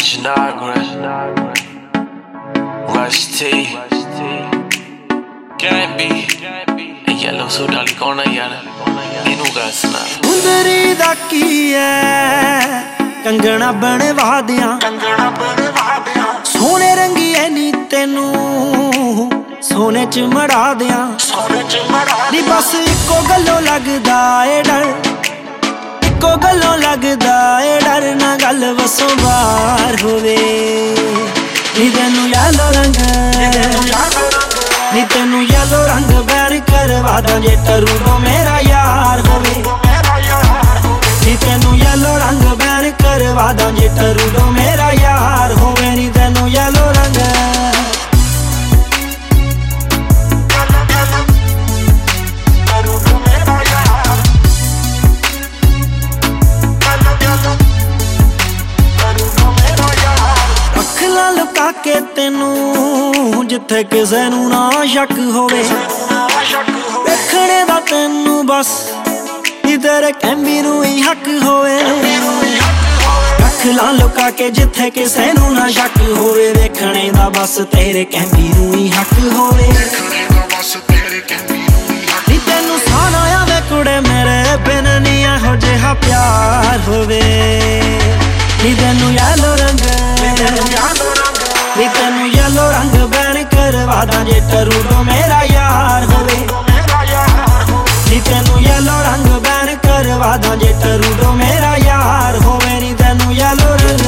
Rush Nagra, Rush T, Gang B, ਇਹ yellow soda ਵਾਲੀ ਕੌਣ ਆ ਯਾਰ ਇਹਨੂੰ ਗਾ ਸੁਣਾ ਹੁੰਦਰੀ ਦਾ ਕੀ ਐ ਕੰਗਣਾ ਬਣ ਵਾਦਿਆਂ ਸੋਨੇ ਰੰਗੀ ਐ ਨੀ ਤੈਨੂੰ। ਸੋਨੇ ਚ ਮੜਾ ਦਿਆਂ ਨੀ ਬਸ ਇੱਕੋ ਗੱਲੋਂ ਲੱਗਦਾ ਏ ਡਰ। ਇੱਕੋ ਗੱਲੋਂ ਲੱਗਦਾ ਏ ਡਰ। ਨਾ ਗੱਲ ਵਸੋਂ ਹੋਵੇ ਨੀ ਤੈਨੂੰ ਯਾਲੋ ਰੰਗ, ਨੀ ਤੈਨੂੰ ਯਾਲੋ ਰੰਗ ਬੈਰ ਕਰਵਾ ਦਾਂ ਜੇ ਟਰੂ ਤੋਂ ਮੇਰਾ ਯਾਰ ਹੋਵੇ। ਨੀ ਤੈਨੂੰ ਯੈਲੋ ਰੰਗ ਬੈਰ ਕਰਵਾ ਦਾਂ ਜੇ ਟਰੂ ਤੋਂ ਲਾ ਕੇ ਤੈਨੂੰ ਜਿੱਥੇ ਕਿਸੇ ਨੂੰ ਨਾ ਸ਼ੱਕ ਹੋਵੇ। ਵੇਖਣੇ ਦਾ ਤੈਨੂੰ ਬਸ ਨੀ ਤੇਰੇ ਕੈਮੀ ਨੂੰ ਹੀ ਹੱਕ ਹੋਵੇ। ਅੱਖ ਲਾ ਲੁਕਾ ਕੇ ਜਿੱਥੇ ਕਿਸੇ ਨੂੰ ਨਾ ਸ਼ੱਕ ਹੋਵੇ। ਵੇਖਣੇ ਦਾ ਬਸ ਤੇਰੇ ਕੈਂਬੀ ਨੂੰ ਹੀ ਹੱਕ ਹੋਵੇ। ਨੀ ਤੈਨੂੰ ਸਾਨਾ ਆਵੇ ਕੁੜੇ ਮੇਰੇ ਬਿਨ ਨੀ ਇਹੋ ਜਿਹਾ ਪਿਆਰ ਹੋਵੇ। ਨੀ ਤੈਨੂੰ ਯਾਲੋ ਰੰਗ ਨੀ ਤੈਨੂੰ ਯਾਲੋ ਰੰਗ ਬੈਣ ਕਰਵਾ ਦਾਂ ਜੇ ਟਰੂ ਤੋਂ ਮੇਰਾ ਯਾਰ ਹੋਵੇ ਨੀ ਤੈਨੂੰ ਯੈਲੋ ਰੰਗ ਬੈਨ ਕਰਵਾ ਦਾਂ ਜੇ ਟਰੂ ਤੋਂ ਮੇਰਾ ਯਾਰ ਹੋਵੇ ਨੀ ਤੈਨੂੰ ਯੈਲੋ ਰੰਗ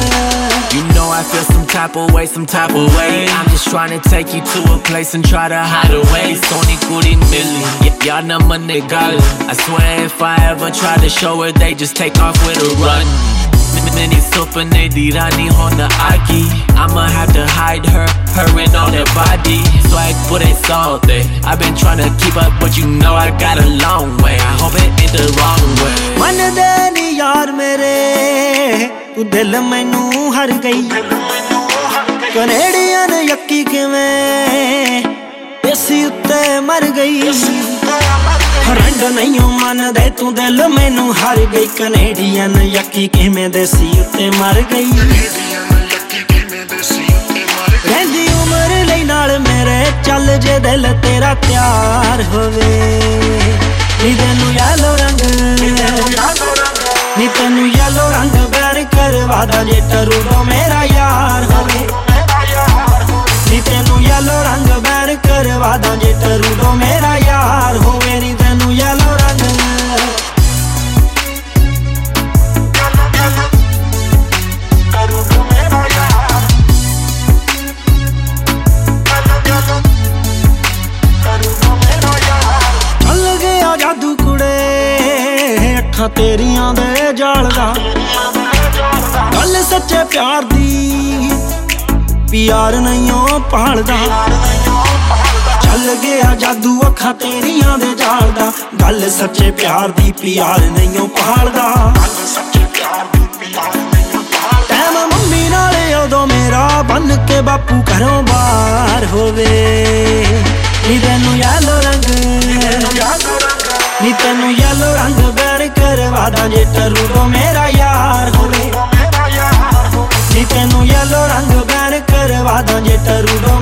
You know I feel some type of way, some type of way. I'm just trying to take you to a place and try to hide away. Sony kuri milli, y'all know money gal. I swear if I ever try to show her, they just take off with a run. Mini super nady rani on the aki. I'ma have to hide her, her and all that body. Swag put it salty. I've been trying to keep up, but you know I got a long way. I hope it ain't the wrong way. ਮੰਨਦੇ ਨੀ ਯਾਰ ਮੇਰੇ ਤੂੰ ਦਿਲ ਮੈਨੂੰ ਹਰ ਗਈ Canadian ਯੱਕੀ ਕਿਵੇਂ ਦੇਸੀ ਉੱਤੇ ਮਰ ਗਈ ਰੰਗ ਨਹੀਂ ਮੰਨਦੇ, ਤੂੰ ਦਿਲ ਮੈਨੂੰ ਹਰ ਗਈ। ਕੈਨੇਡੀਅਨ ਯੱਕੀ ਕਿਵੇਂ ਦੇਸੀ ਉੱਤੇ ਮਰ ਗਈ? ਕਹਿੰਦੀ ਉਮਰ ਲਈ ਨਾਲ ਮੇਰੇ ਚੱਲ ਜੇ ਦਿਲ ਤੇਰਾ ਤਿਆਰ ਹੋਵੇ। ਨੀ ਤੈਨੂੰ ਯਾਲੋ ਰੰਗ, ਨੀ ਤੈਨੂੰ ਯੈਲੋ ਰੰਗ ਬੈਰ ਕਰਵਾ ਦਾਂ ਜੇ ਟਰੂ ਮੇਰਾ ਯਾਰ ਹੋਵੇ। ਨੀ ਤੈਨੂੰ ਯੈਲੋ ਰੰਗ ਬੈਰ ਕਰਵਾ ਦਾਂ ਜੇ ਟਰੂ ਕੁੜੇ ਤੇਰੀਆਂ ਦੇ ਜਾਲ ਦਾ। ਗੱਲ ਸੱਚੇ ਪਿਆਰ ਦੀ, ਪਿਆਰ ਨਹੀਂਓ ਪਾਲਦਾ ਚੱਲ ਗਿਆ ਜਾਦੂ ਅੱਖਾਂ ਤੇਰੀਆਂ ਦੇ ਜਾਲ ਦਾ। ਗੱਲ ਸੱਚੇ ਪਿਆਰ ਦੀ, ਪਿਆਰ ਨਹੀਂ ਉਹ ਪਾਲਦਾ ਟਾਈਮ ਮੰਮੀ ਨਾਲੇ ਉਦੋਂ ਮੇਰਾ ਬਨ ਕੇ ਬਾਪੂ ਘਰੋਂ ਬਾਹਰ ਹੋਵੇ। ਨੀ ਤੈਨੂੰ ਯਾਲੋ ਰੰਗ, ਨੀ ਤੈਨੂੰ ਯੈਲੋ ਰੰਗ ਕਰਵਾ ਦਾਂ ਜੇ ਟਰੂ ਮੇਰਾ ਯਾਰ ਹੋਵੇ। ਨੀ ਤੈਨੂੰ ਯੈਲੋ ਰੰਗ ਬੈਨ ਕਰਵਾ ਦਾਂ ਜੇ ਟਰੂ